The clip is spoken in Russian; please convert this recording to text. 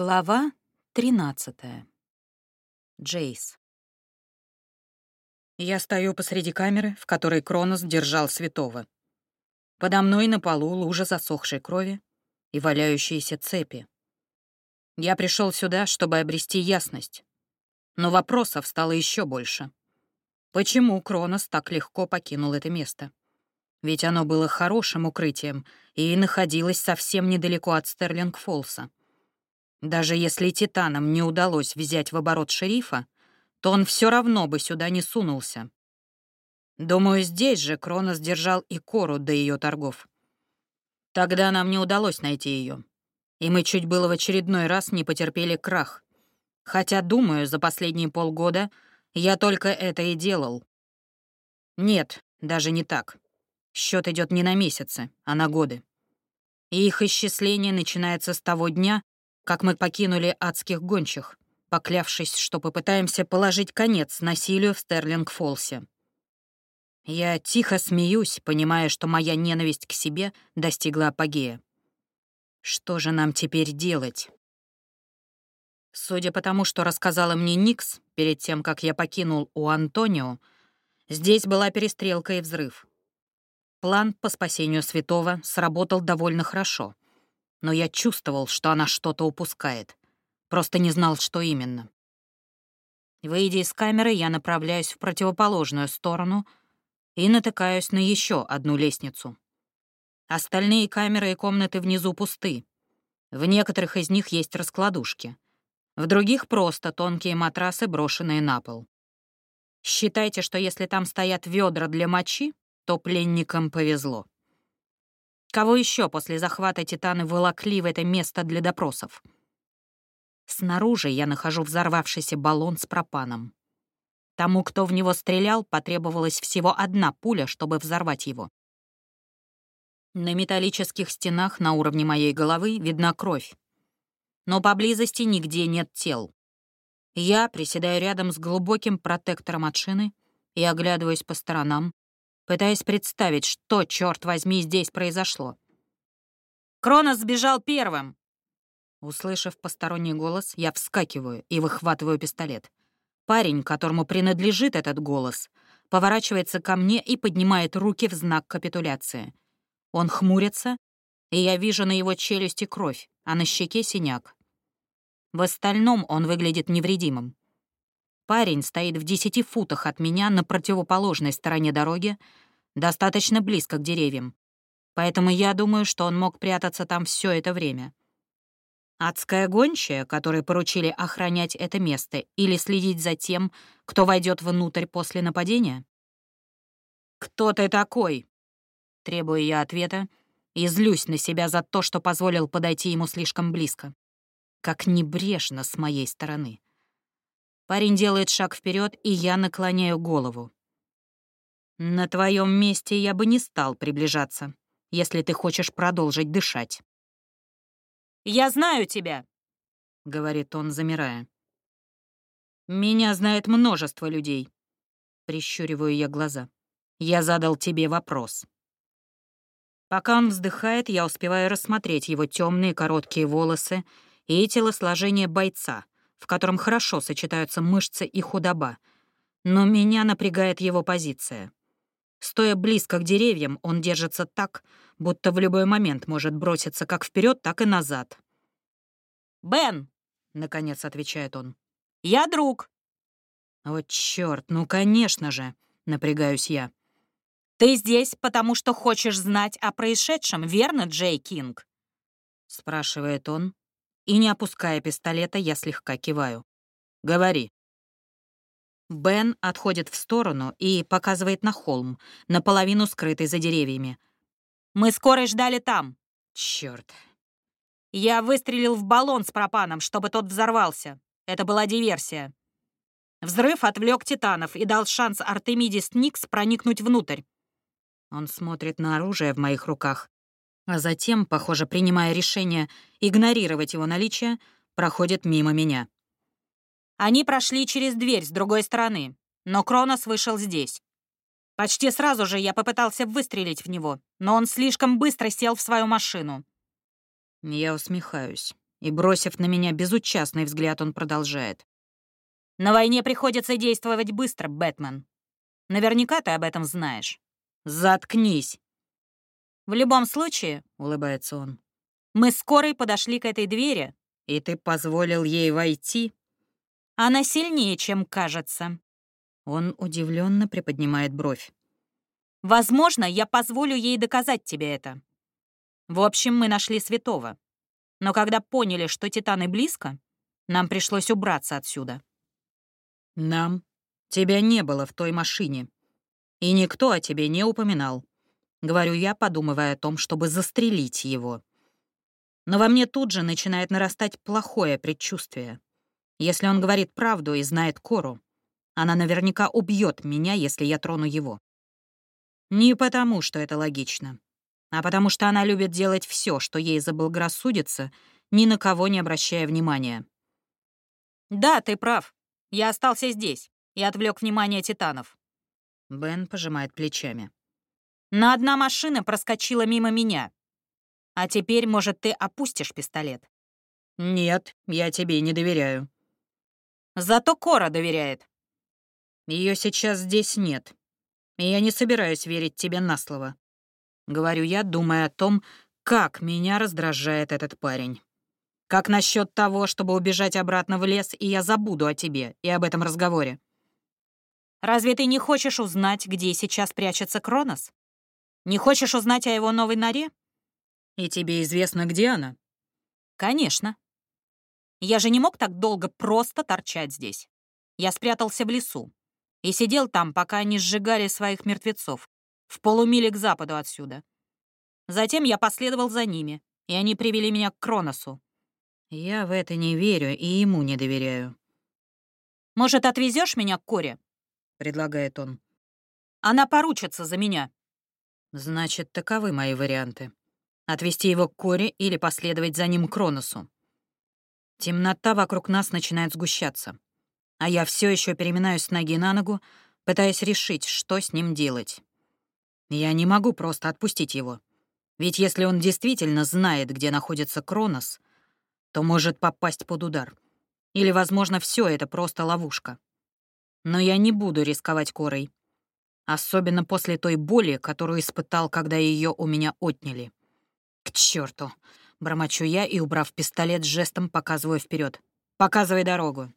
Глава 13. Джейс. Я стою посреди камеры, в которой Кронос держал святого. Подо мной на полу лужа засохшей крови и валяющиеся цепи. Я пришел сюда, чтобы обрести ясность. Но вопросов стало еще больше. Почему Кронос так легко покинул это место? Ведь оно было хорошим укрытием и находилось совсем недалеко от Стерлинг-Фолса. Даже если Титанам не удалось взять в оборот шерифа, то он все равно бы сюда не сунулся. Думаю, здесь же Кронос держал и Кору до ее торгов. Тогда нам не удалось найти ее, и мы чуть было в очередной раз не потерпели крах. Хотя, думаю, за последние полгода я только это и делал. Нет, даже не так. Счет идет не на месяцы, а на годы. И их исчисление начинается с того дня, как мы покинули адских гончих, поклявшись, что попытаемся положить конец насилию в Стерлинг-Фолсе. Я тихо смеюсь, понимая, что моя ненависть к себе достигла апогея. Что же нам теперь делать? Судя по тому, что рассказала мне Никс перед тем, как я покинул у Антонио, здесь была перестрелка и взрыв. План по спасению святого сработал довольно хорошо — но я чувствовал, что она что-то упускает. Просто не знал, что именно. Выйдя из камеры, я направляюсь в противоположную сторону и натыкаюсь на еще одну лестницу. Остальные камеры и комнаты внизу пусты. В некоторых из них есть раскладушки. В других просто тонкие матрасы, брошенные на пол. Считайте, что если там стоят ведра для мочи, то пленникам повезло. Кого еще после захвата Титаны волокли в это место для допросов? Снаружи я нахожу взорвавшийся баллон с пропаном. Тому, кто в него стрелял, потребовалась всего одна пуля, чтобы взорвать его. На металлических стенах на уровне моей головы видна кровь. Но поблизости нигде нет тел. Я приседаю рядом с глубоким протектором от шины и оглядываюсь по сторонам, пытаясь представить, что, черт возьми, здесь произошло. «Кронос сбежал первым!» Услышав посторонний голос, я вскакиваю и выхватываю пистолет. Парень, которому принадлежит этот голос, поворачивается ко мне и поднимает руки в знак капитуляции. Он хмурится, и я вижу на его челюсти кровь, а на щеке синяк. В остальном он выглядит невредимым. Парень стоит в десяти футах от меня на противоположной стороне дороги, достаточно близко к деревьям. Поэтому я думаю, что он мог прятаться там все это время. Адская гончая, которой поручили охранять это место или следить за тем, кто войдет внутрь после нападения? «Кто ты такой?» Требую я ответа и злюсь на себя за то, что позволил подойти ему слишком близко. Как небрежно с моей стороны. Парень делает шаг вперед, и я наклоняю голову. На твоем месте я бы не стал приближаться, если ты хочешь продолжить дышать. «Я знаю тебя», — говорит он, замирая. «Меня знает множество людей», — прищуриваю я глаза. «Я задал тебе вопрос». Пока он вздыхает, я успеваю рассмотреть его темные короткие волосы и телосложение бойца — в котором хорошо сочетаются мышцы и худоба, но меня напрягает его позиция. Стоя близко к деревьям, он держится так, будто в любой момент может броситься как вперед, так и назад. «Бен!» — наконец отвечает он. «Я друг!» «Вот чёрт, ну, конечно же!» — напрягаюсь я. «Ты здесь, потому что хочешь знать о происшедшем, верно, Джей Кинг?» — спрашивает он, и, не опуская пистолета, я слегка киваю. «Говори». Бен отходит в сторону и показывает на холм, наполовину скрытый за деревьями. «Мы скоро ждали там». Черт. Я выстрелил в баллон с пропаном, чтобы тот взорвался. Это была диверсия. Взрыв отвлек титанов и дал шанс Артемидис Никс проникнуть внутрь. Он смотрит на оружие в моих руках, а затем, похоже, принимая решение игнорировать его наличие, проходит мимо меня. Они прошли через дверь с другой стороны, но Кронос вышел здесь. Почти сразу же я попытался выстрелить в него, но он слишком быстро сел в свою машину. Я усмехаюсь. и, бросив на меня безучастный взгляд, он продолжает. «На войне приходится действовать быстро, Бэтмен. Наверняка ты об этом знаешь». «Заткнись!» «В любом случае», — улыбается он, «мы скорой подошли к этой двери». «И ты позволил ей войти?» «Она сильнее, чем кажется». Он удивленно приподнимает бровь. «Возможно, я позволю ей доказать тебе это. В общем, мы нашли святого. Но когда поняли, что Титаны близко, нам пришлось убраться отсюда. Нам? Тебя не было в той машине. И никто о тебе не упоминал. Говорю я, подумывая о том, чтобы застрелить его. Но во мне тут же начинает нарастать плохое предчувствие. Если он говорит правду и знает Кору, она наверняка убьет меня, если я трону его. Не потому, что это логично а потому что она любит делать все, что ей заблагорассудится, ни на кого не обращая внимания. «Да, ты прав. Я остался здесь и отвлек внимание титанов». Бен пожимает плечами. «Но одна машина проскочила мимо меня. А теперь, может, ты опустишь пистолет?» «Нет, я тебе не доверяю». «Зато Кора доверяет». Ее сейчас здесь нет, и я не собираюсь верить тебе на слово. Говорю я, думая о том, как меня раздражает этот парень. Как насчет того, чтобы убежать обратно в лес, и я забуду о тебе и об этом разговоре? Разве ты не хочешь узнать, где сейчас прячется Кронос? Не хочешь узнать о его новой норе? И тебе известно, где она? Конечно. Я же не мог так долго просто торчать здесь. Я спрятался в лесу и сидел там, пока они сжигали своих мертвецов в полумиле к западу отсюда. Затем я последовал за ними, и они привели меня к Кроносу. Я в это не верю и ему не доверяю. «Может, отвезешь меня к Коре?» — предлагает он. «Она поручится за меня». Значит, таковы мои варианты. Отвезти его к Коре или последовать за ним к Кроносу. Темнота вокруг нас начинает сгущаться, а я все еще переминаюсь с ноги на ногу, пытаясь решить, что с ним делать. Я не могу просто отпустить его. Ведь если он действительно знает, где находится Кронос, то может попасть под удар. Или, возможно, все это просто ловушка. Но я не буду рисковать Корой. Особенно после той боли, которую испытал, когда ее у меня отняли. К черту! Бормочу я и, убрав пистолет, жестом показываю вперед. «Показывай дорогу».